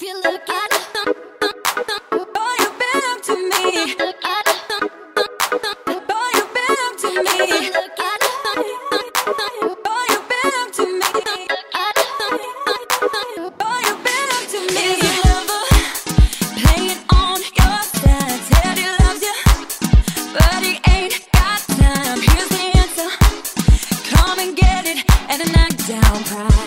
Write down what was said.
If you look at boy, you to me. Boy, you to me. Boy, you to me. Boy, you to me. A lover playing on your side? Said he loves you, but he ain't got time. Here's the answer: come and get it at a knockdown price.